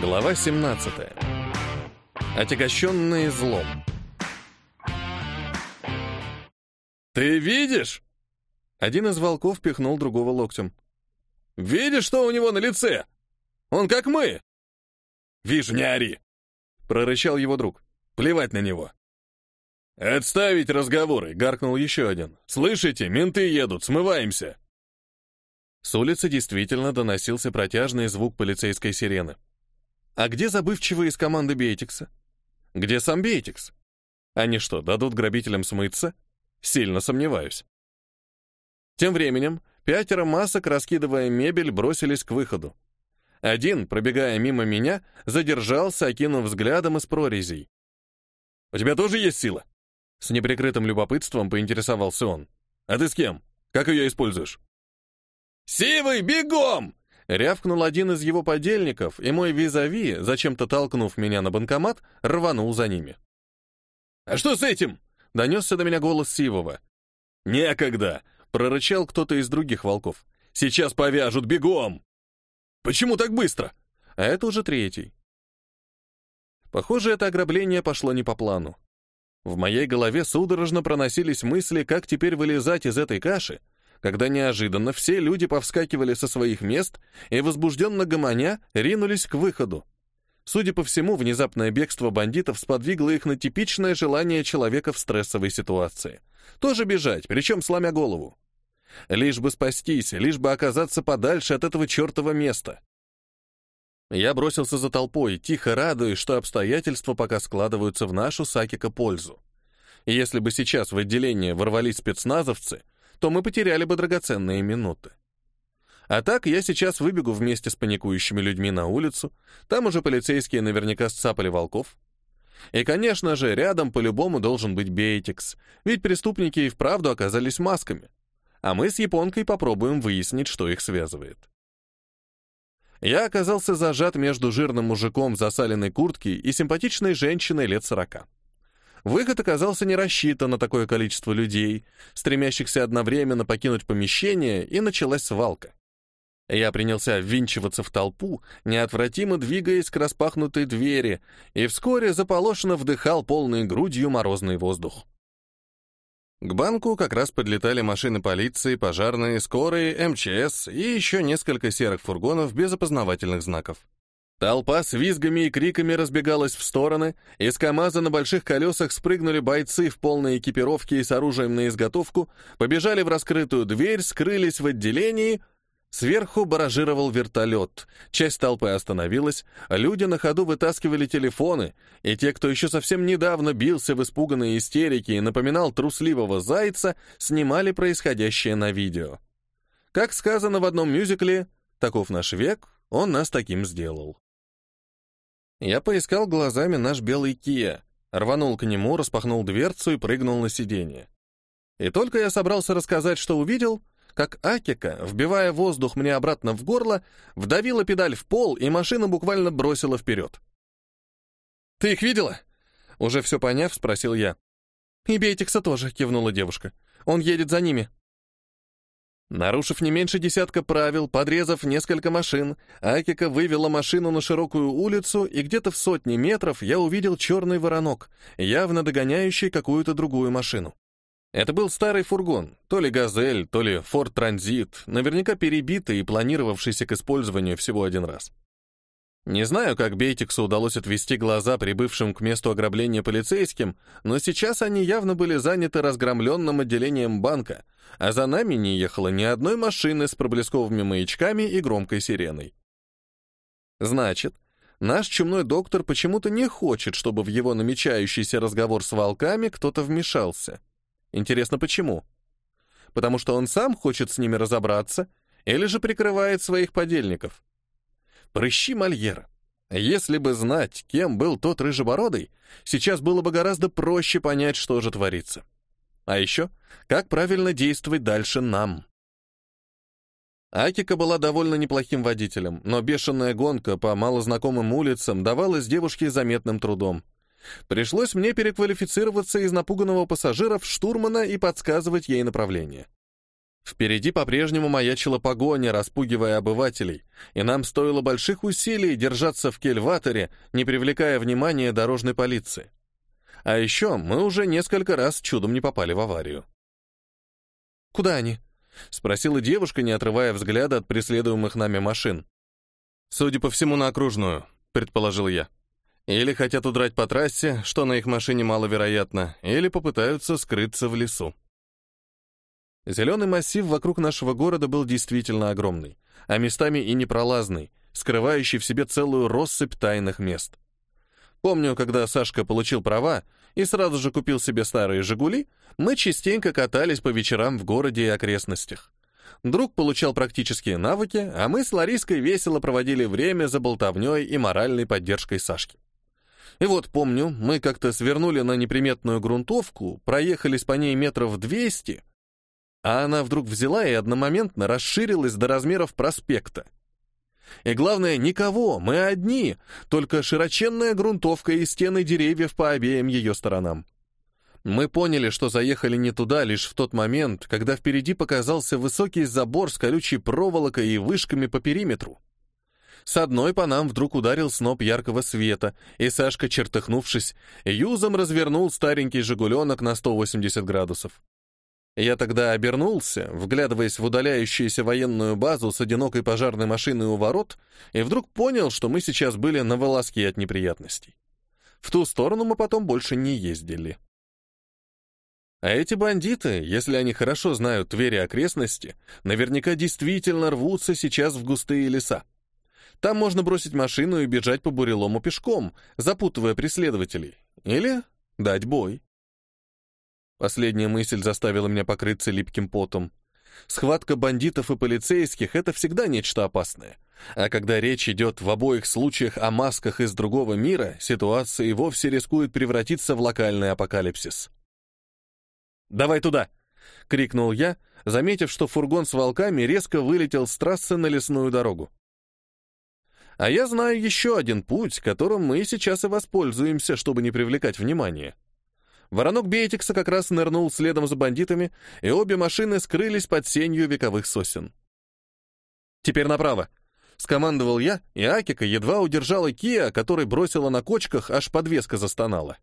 Глава 17. Отягощенные злом. «Ты видишь?» Один из волков пихнул другого локтем. «Видишь, что у него на лице? Он как мы!» «Вижу, не ори!» — прорычал его друг. «Плевать на него!» «Отставить разговоры!» — гаркнул еще один. «Слышите, менты едут, смываемся!» С улицы действительно доносился протяжный звук полицейской сирены. А где забывчивые из команды Бейтикса? Где сам Бейтикс? Они что, дадут грабителям смыться? Сильно сомневаюсь. Тем временем пятеро масок, раскидывая мебель, бросились к выходу. Один, пробегая мимо меня, задержался, окинув взглядом из прорезей. «У тебя тоже есть сила?» С неприкрытым любопытством поинтересовался он. «А ты с кем? Как ее используешь?» «Сивый, бегом!» Рявкнул один из его подельников, и мой визави, зачем-то толкнув меня на банкомат, рванул за ними. «А что с этим?» — донесся до меня голос Сивова. «Некогда!» — прорычал кто-то из других волков. «Сейчас повяжут, бегом!» «Почему так быстро?» А это уже третий. Похоже, это ограбление пошло не по плану. В моей голове судорожно проносились мысли, как теперь вылезать из этой каши, когда неожиданно все люди повскакивали со своих мест и, возбужденно гомоня, ринулись к выходу. Судя по всему, внезапное бегство бандитов сподвигло их на типичное желание человека в стрессовой ситуации. Тоже бежать, причем сломя голову. Лишь бы спастись, лишь бы оказаться подальше от этого чертова места. Я бросился за толпой, тихо радуясь, что обстоятельства пока складываются в нашу Сакика пользу. если бы сейчас в отделение ворвались спецназовцы, то мы потеряли бы драгоценные минуты. А так я сейчас выбегу вместе с паникующими людьми на улицу, там уже полицейские наверняка сцапали волков. И, конечно же, рядом по-любому должен быть Бейтикс, ведь преступники и вправду оказались масками. А мы с японкой попробуем выяснить, что их связывает. Я оказался зажат между жирным мужиком в засаленной куртке и симпатичной женщиной лет сорока. Выход оказался не рассчитан на такое количество людей, стремящихся одновременно покинуть помещение, и началась свалка. Я принялся ввинчиваться в толпу, неотвратимо двигаясь к распахнутой двери, и вскоре заполошенно вдыхал полной грудью морозный воздух. К банку как раз подлетали машины полиции, пожарные, скорые, МЧС и еще несколько серых фургонов без опознавательных знаков. Толпа с визгами и криками разбегалась в стороны, из КамАЗа на больших колесах спрыгнули бойцы в полной экипировке и с оружием на изготовку, побежали в раскрытую дверь, скрылись в отделении. Сверху баражировал вертолет. Часть толпы остановилась, люди на ходу вытаскивали телефоны, и те, кто еще совсем недавно бился в испуганной истерике и напоминал трусливого зайца, снимали происходящее на видео. Как сказано в одном мюзикле, «Таков наш век, он нас таким сделал». Я поискал глазами наш белый Кия, рванул к нему, распахнул дверцу и прыгнул на сиденье. И только я собрался рассказать, что увидел, как Акика, вбивая воздух мне обратно в горло, вдавила педаль в пол, и машина буквально бросила вперед. «Ты их видела?» Уже все поняв, спросил я. «И Бейтикса тоже», — кивнула девушка. «Он едет за ними». Нарушив не меньше десятка правил, подрезав несколько машин, Акика вывела машину на широкую улицу, и где-то в сотни метров я увидел черный воронок, явно догоняющий какую-то другую машину. Это был старый фургон, то ли «Газель», то ли «Форд Транзит», наверняка перебитый и планировавшийся к использованию всего один раз. Не знаю, как Бейтиксу удалось отвести глаза прибывшим к месту ограбления полицейским, но сейчас они явно были заняты разгромленным отделением банка, а за нами не ехало ни одной машины с проблесковыми маячками и громкой сиреной. Значит, наш чумной доктор почему-то не хочет, чтобы в его намечающийся разговор с волками кто-то вмешался. Интересно, почему? Потому что он сам хочет с ними разобраться или же прикрывает своих подельников? Прыщи Мольера. Если бы знать, кем был тот рыжебородый, сейчас было бы гораздо проще понять, что же творится. А еще, как правильно действовать дальше нам. Акика была довольно неплохим водителем, но бешеная гонка по малознакомым улицам давалась девушке заметным трудом. Пришлось мне переквалифицироваться из напуганного пассажира в штурмана и подсказывать ей направление. Впереди по-прежнему маячила погоня, распугивая обывателей, и нам стоило больших усилий держаться в кельваторе, не привлекая внимания дорожной полиции. А еще мы уже несколько раз чудом не попали в аварию. «Куда они?» — спросила девушка, не отрывая взгляда от преследуемых нами машин. «Судя по всему, на окружную», — предположил я. «Или хотят удрать по трассе, что на их машине маловероятно, или попытаются скрыться в лесу». Зеленый массив вокруг нашего города был действительно огромный, а местами и непролазный, скрывающий в себе целую россыпь тайных мест. Помню, когда Сашка получил права и сразу же купил себе старые «Жигули», мы частенько катались по вечерам в городе и окрестностях. Друг получал практические навыки, а мы с Лариской весело проводили время за болтовней и моральной поддержкой Сашки. И вот помню, мы как-то свернули на неприметную грунтовку, проехались по ней метров двести, а она вдруг взяла и одномоментно расширилась до размеров проспекта. И главное, никого, мы одни, только широченная грунтовка и стены деревьев по обеим ее сторонам. Мы поняли, что заехали не туда лишь в тот момент, когда впереди показался высокий забор с колючей проволокой и вышками по периметру. С одной по нам вдруг ударил сноп яркого света, и Сашка, чертыхнувшись, юзом развернул старенький «Жигуленок» на 180 градусов. Я тогда обернулся, вглядываясь в удаляющуюся военную базу с одинокой пожарной машиной у ворот, и вдруг понял, что мы сейчас были на волоске от неприятностей. В ту сторону мы потом больше не ездили. А эти бандиты, если они хорошо знают Твери окрестности, наверняка действительно рвутся сейчас в густые леса. Там можно бросить машину и бежать по бурелому пешком, запутывая преследователей. Или дать бой. Последняя мысль заставила меня покрыться липким потом. Схватка бандитов и полицейских — это всегда нечто опасное. А когда речь идет в обоих случаях о масках из другого мира, ситуация и вовсе рискует превратиться в локальный апокалипсис. «Давай туда!» — крикнул я, заметив, что фургон с волками резко вылетел с трассы на лесную дорогу. А я знаю еще один путь, которым мы сейчас и воспользуемся, чтобы не привлекать внимания. Воронок Бейтикса как раз нырнул следом за бандитами, и обе машины скрылись под сенью вековых сосен. «Теперь направо!» — скомандовал я, и Акика едва удержала Киа, который бросила на кочках, аж подвеска застонала.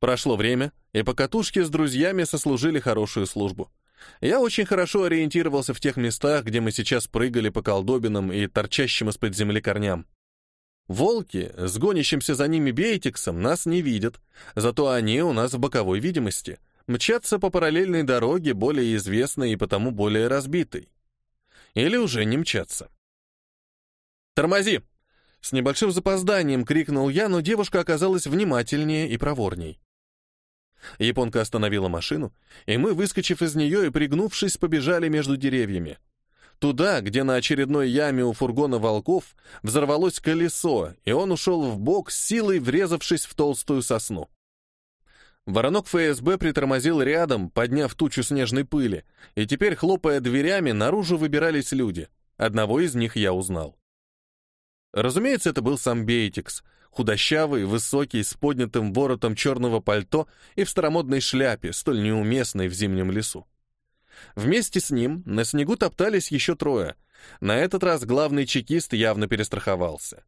Прошло время, и покатушки с друзьями сослужили хорошую службу. Я очень хорошо ориентировался в тех местах, где мы сейчас прыгали по колдобинам и торчащим из-под земли корням. Волки с гонящимся за ними бейтиксом нас не видят, зато они у нас в боковой видимости, мчатся по параллельной дороге, более известной и потому более разбитой. Или уже не мчатся. «Тормози!» С небольшим запозданием крикнул я, но девушка оказалась внимательнее и проворней. Японка остановила машину, и мы, выскочив из нее и пригнувшись, побежали между деревьями. Туда, где на очередной яме у фургона волков взорвалось колесо, и он ушел в бок, силой врезавшись в толстую сосну. Воронок ФСБ притормозил рядом, подняв тучу снежной пыли, и теперь, хлопая дверями, наружу выбирались люди. Одного из них я узнал. Разумеется, это был сам Бейтикс, худощавый, высокий, с поднятым воротом черного пальто и в старомодной шляпе, столь неуместной в зимнем лесу. Вместе с ним на снегу топтались еще трое. На этот раз главный чекист явно перестраховался.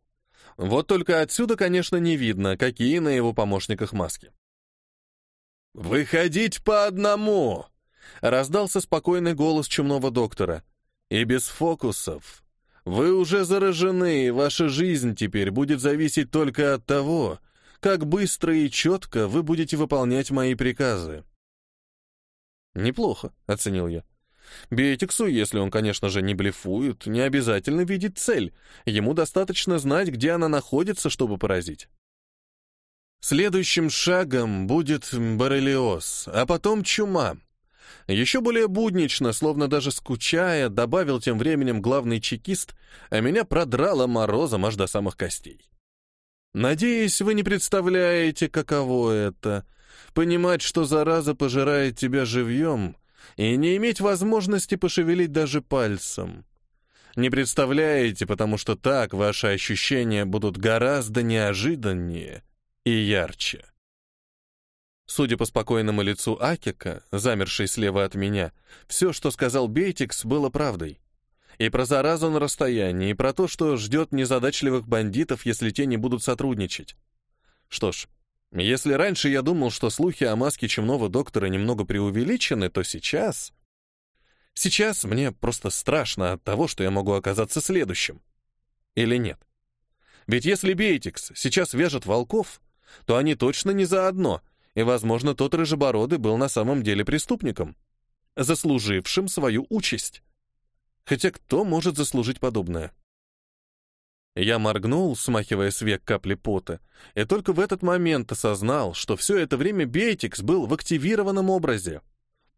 Вот только отсюда, конечно, не видно, какие на его помощниках маски. «Выходить по одному!» — раздался спокойный голос чумного доктора. «И без фокусов. Вы уже заражены, и ваша жизнь теперь будет зависеть только от того, как быстро и четко вы будете выполнять мои приказы. «Неплохо», — оценил я. Биотиксу, если он, конечно же, не блефует, не обязательно видеть цель. Ему достаточно знать, где она находится, чтобы поразить. Следующим шагом будет боррелиоз, а потом чума. Еще более буднично, словно даже скучая, добавил тем временем главный чекист, а меня продрало морозом аж до самых костей. Надеюсь, вы не представляете, каково это понимать, что зараза пожирает тебя живьем, и не иметь возможности пошевелить даже пальцем. Не представляете, потому что так ваши ощущения будут гораздо неожиданнее и ярче. Судя по спокойному лицу Акика, замершей слева от меня, все, что сказал Бейтикс, было правдой. И про заразу на расстоянии, и про то, что ждет незадачливых бандитов, если те не будут сотрудничать. Что ж, если раньше я думал, что слухи о маске чумного доктора немного преувеличены, то сейчас... Сейчас мне просто страшно от того, что я могу оказаться следующим. Или нет? Ведь если Бейтикс сейчас вяжет волков, то они точно не заодно, и, возможно, тот рыжебородый был на самом деле преступником, заслужившим свою участь. Хотя кто может заслужить подобное? Я моргнул, смахивая с век капли пота, и только в этот момент осознал, что все это время Бейтикс был в активированном образе.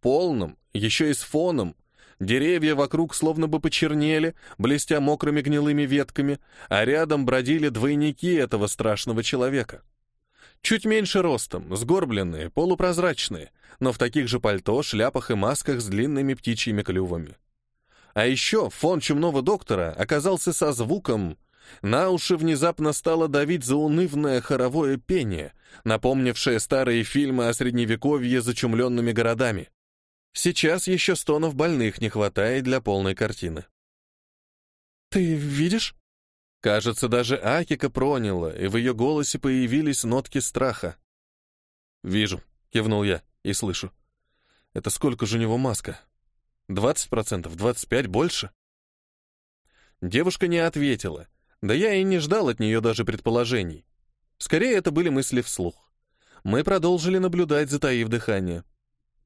Полном, еще и с фоном. Деревья вокруг словно бы почернели, блестя мокрыми гнилыми ветками, а рядом бродили двойники этого страшного человека. Чуть меньше ростом, сгорбленные, полупрозрачные, но в таких же пальто, шляпах и масках с длинными птичьими клювами. А еще фон чумного доктора оказался со звуком, на уши внезапно стало давить заунывное хоровое пение, напомнившее старые фильмы о средневековье зачумленными городами. Сейчас еще стонов больных не хватает для полной картины. «Ты видишь?» Кажется, даже Акика проняла, и в ее голосе появились нотки страха. «Вижу», — кивнул я, и слышу. «Это сколько же у него маска? Двадцать процентов, двадцать пять, больше?» Девушка не ответила, да я и не ждал от нее даже предположений. Скорее, это были мысли вслух. Мы продолжили наблюдать, затаив дыхание.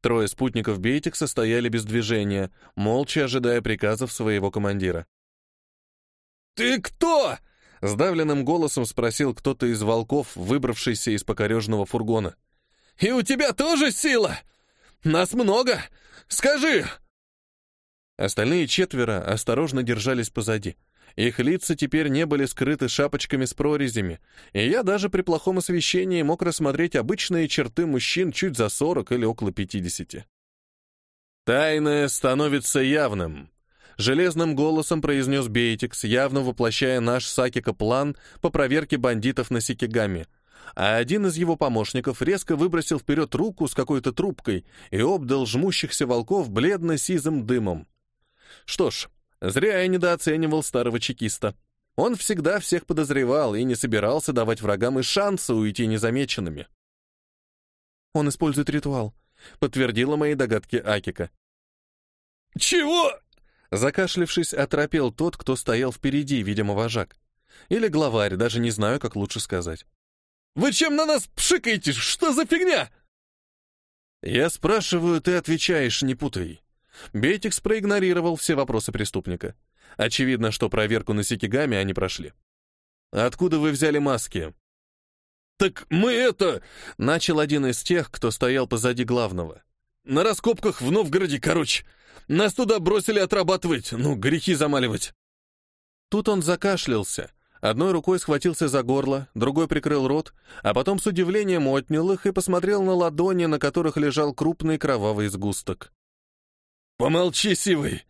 Трое спутников Бейтикса стояли без движения, молча ожидая приказов своего командира. «Ты кто?» — сдавленным голосом спросил кто-то из волков, выбравшийся из покорежного фургона. «И у тебя тоже сила? Нас много! Скажи!» Остальные четверо осторожно держались позади. Их лица теперь не были скрыты шапочками с прорезями, и я даже при плохом освещении мог рассмотреть обычные черты мужчин чуть за сорок или около пятидесяти. «Тайное становится явным», железным голосом произнес Бейтикс, явно воплощая наш Сакика план по проверке бандитов на Сикигаме. А один из его помощников резко выбросил вперед руку с какой-то трубкой и обдал жмущихся волков бледно-сизым дымом. Что ж, зря я недооценивал старого чекиста. Он всегда всех подозревал и не собирался давать врагам и шанса уйти незамеченными. «Он использует ритуал», — подтвердила мои догадки Акика. «Чего?» Закашлившись, оторопел тот, кто стоял впереди, видимо, вожак. Или главарь, даже не знаю, как лучше сказать. «Вы чем на нас пшикаете? Что за фигня?» Я спрашиваю, ты отвечаешь, не путай. Бейтикс проигнорировал все вопросы преступника. Очевидно, что проверку на Сикигами они прошли. «Откуда вы взяли маски?» «Так мы это...» — начал один из тех, кто стоял позади главного. «На раскопках в Новгороде, короче. Нас туда бросили отрабатывать, ну, грехи замаливать». Тут он закашлялся, одной рукой схватился за горло, другой прикрыл рот, а потом с удивлением отнял их и посмотрел на ладони, на которых лежал крупный кровавый сгусток. «Помолчи, сивый!»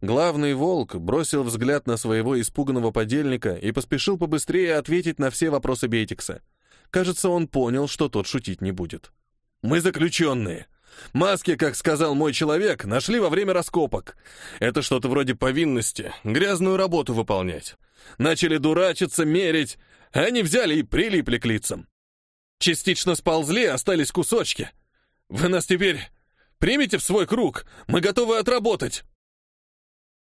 Главный волк бросил взгляд на своего испуганного подельника и поспешил побыстрее ответить на все вопросы Бейтикса. Кажется, он понял, что тот шутить не будет. «Мы заключенные. Маски, как сказал мой человек, нашли во время раскопок. Это что-то вроде повинности, грязную работу выполнять. Начали дурачиться, мерить, они взяли и прилипли к лицам. Частично сползли, остались кусочки. Вы нас теперь примите в свой круг, мы готовы отработать.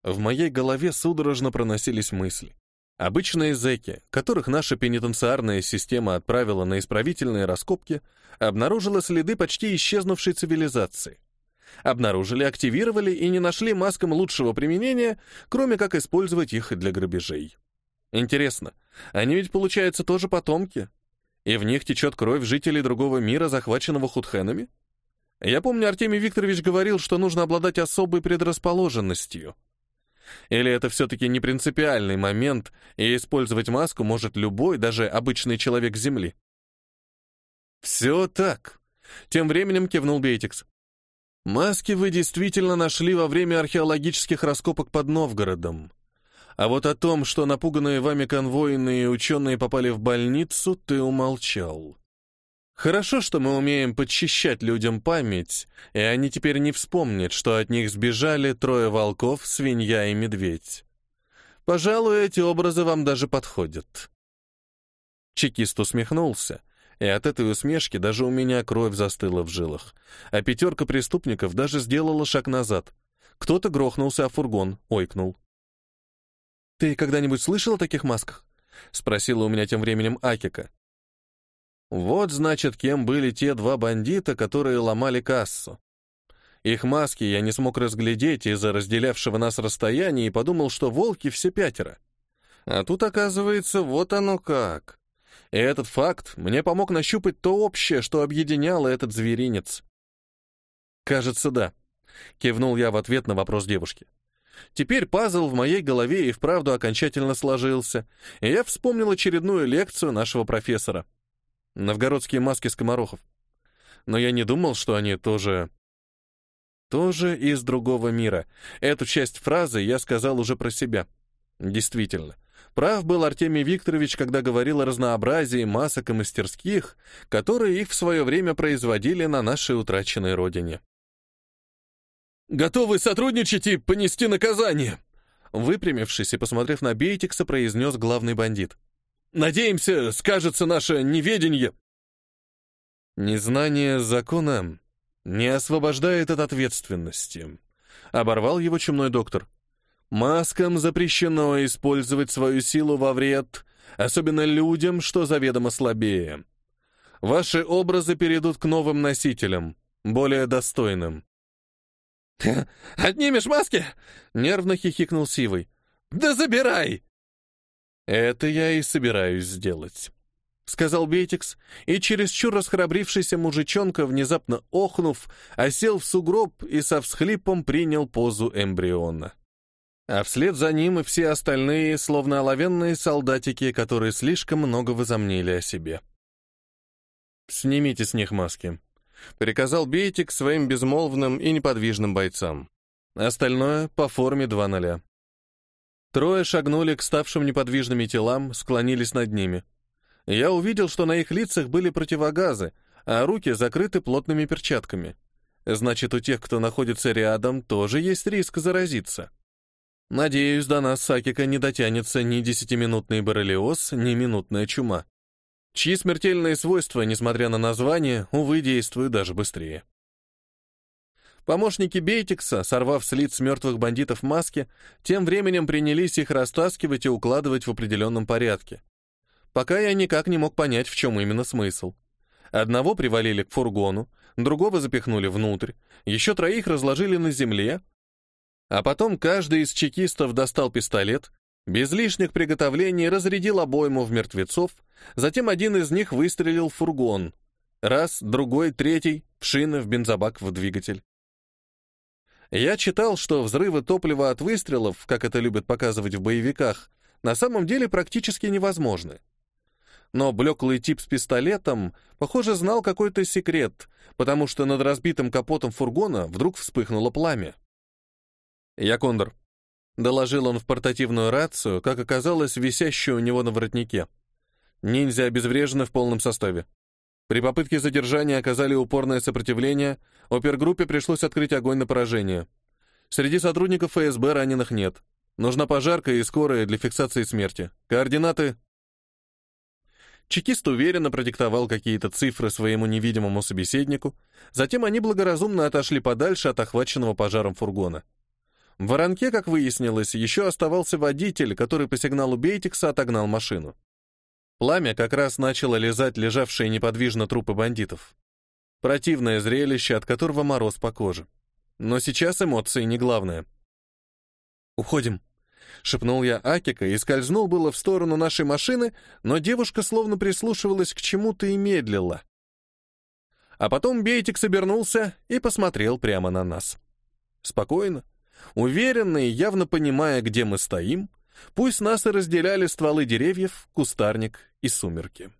В моей голове судорожно проносились мысли. Обычные зэки, которых наша пенитенциарная система отправила на исправительные раскопки, обнаружила следы почти исчезнувшей цивилизации. Обнаружили, активировали и не нашли маскам лучшего применения, кроме как использовать их для грабежей. Интересно, они ведь, получается, тоже потомки? И в них течет кровь жителей другого мира, захваченного худхенами? Я помню, Артемий Викторович говорил, что нужно обладать особой предрасположенностью — или это все-таки не принципиальный момент, и использовать маску может любой, даже обычный человек Земли? «Все так», — тем временем кивнул Бейтикс. «Маски вы действительно нашли во время археологических раскопок под Новгородом. А вот о том, что напуганные вами конвойные ученые попали в больницу, ты умолчал. Хорошо, что мы умеем подчищать людям память, и они теперь не вспомнят, что от них сбежали трое волков, свинья и медведь. Пожалуй, эти образы вам даже подходят. Чекист усмехнулся, и от этой усмешки даже у меня кровь застыла в жилах, а пятерка преступников даже сделала шаг назад. Кто-то грохнулся о фургон, ойкнул. «Ты когда-нибудь слышал о таких масках?» — спросила у меня тем временем Акика. Вот, значит, кем были те два бандита, которые ломали кассу. Их маски я не смог разглядеть из-за разделявшего нас расстояния и подумал, что волки все пятеро. А тут, оказывается, вот оно как. И этот факт мне помог нащупать то общее, что объединяло этот зверинец. «Кажется, да», — кивнул я в ответ на вопрос девушки. Теперь пазл в моей голове и вправду окончательно сложился, и я вспомнил очередную лекцию нашего профессора — Новгородские маски скоморохов. Но я не думал, что они тоже... Тоже из другого мира. Эту часть фразы я сказал уже про себя. Действительно. Прав был Артемий Викторович, когда говорил о разнообразии масок и мастерских, которые их в свое время производили на нашей утраченной родине. «Готовы сотрудничать и понести наказание!» Выпрямившись и посмотрев на Бейтикса, произнес главный бандит. Надеемся, скажется наше неведение. Незнание закона не освобождает от ответственности. Оборвал его чумной доктор. Маскам запрещено использовать свою силу во вред, особенно людям, что заведомо слабее. Ваши образы перейдут к новым носителям, более достойным. «Отнимешь маски?» — нервно хихикнул Сивый. «Да забирай!» «Это я и собираюсь сделать», — сказал Бетикс, и чересчур расхрабрившийся мужичонка, внезапно охнув, осел в сугроб и со всхлипом принял позу эмбриона. А вслед за ним и все остальные, словно оловянные солдатики, которые слишком много возомнили о себе. «Снимите с них маски», — приказал Бейтик своим безмолвным и неподвижным бойцам. Остальное по форме два ноля. Трое шагнули к ставшим неподвижными телам, склонились над ними. Я увидел, что на их лицах были противогазы, а руки закрыты плотными перчатками. Значит, у тех, кто находится рядом, тоже есть риск заразиться. Надеюсь, до нас Сакика не дотянется ни десятиминутный боррелиоз, ни минутная чума, чьи смертельные свойства, несмотря на название, увы, действуют даже быстрее. Помощники Бейтикса, сорвав с лиц мертвых бандитов маски, тем временем принялись их растаскивать и укладывать в определенном порядке. Пока я никак не мог понять, в чем именно смысл. Одного привалили к фургону, другого запихнули внутрь, еще троих разложили на земле, а потом каждый из чекистов достал пистолет, без лишних приготовлений разрядил обойму в мертвецов, затем один из них выстрелил в фургон. Раз, другой, третий, в шины, в бензобак, в двигатель. Я читал, что взрывы топлива от выстрелов, как это любят показывать в боевиках, на самом деле практически невозможны. Но блеклый тип с пистолетом, похоже, знал какой-то секрет, потому что над разбитым капотом фургона вдруг вспыхнуло пламя. «Я Кондор», — доложил он в портативную рацию, как оказалось, висящую у него на воротнике. «Ниндзя обезврежены в полном составе. При попытке задержания оказали упорное сопротивление, опергруппе пришлось открыть огонь на поражение. Среди сотрудников ФСБ раненых нет. Нужна пожарка и скорая для фиксации смерти. Координаты... Чекист уверенно продиктовал какие-то цифры своему невидимому собеседнику, затем они благоразумно отошли подальше от охваченного пожаром фургона. В воронке, как выяснилось, еще оставался водитель, который по сигналу Бейтикса отогнал машину. Пламя как раз начало лизать лежавшие неподвижно трупы бандитов. Противное зрелище, от которого мороз по коже. Но сейчас эмоции не главное. «Уходим», — шепнул я Акика и скользнул было в сторону нашей машины, но девушка словно прислушивалась к чему-то и медлила. А потом Бейтик собернулся и посмотрел прямо на нас. Спокойно, уверенно и явно понимая, где мы стоим, Пусть нас и разделяли стволы деревьев, кустарник и сумерки.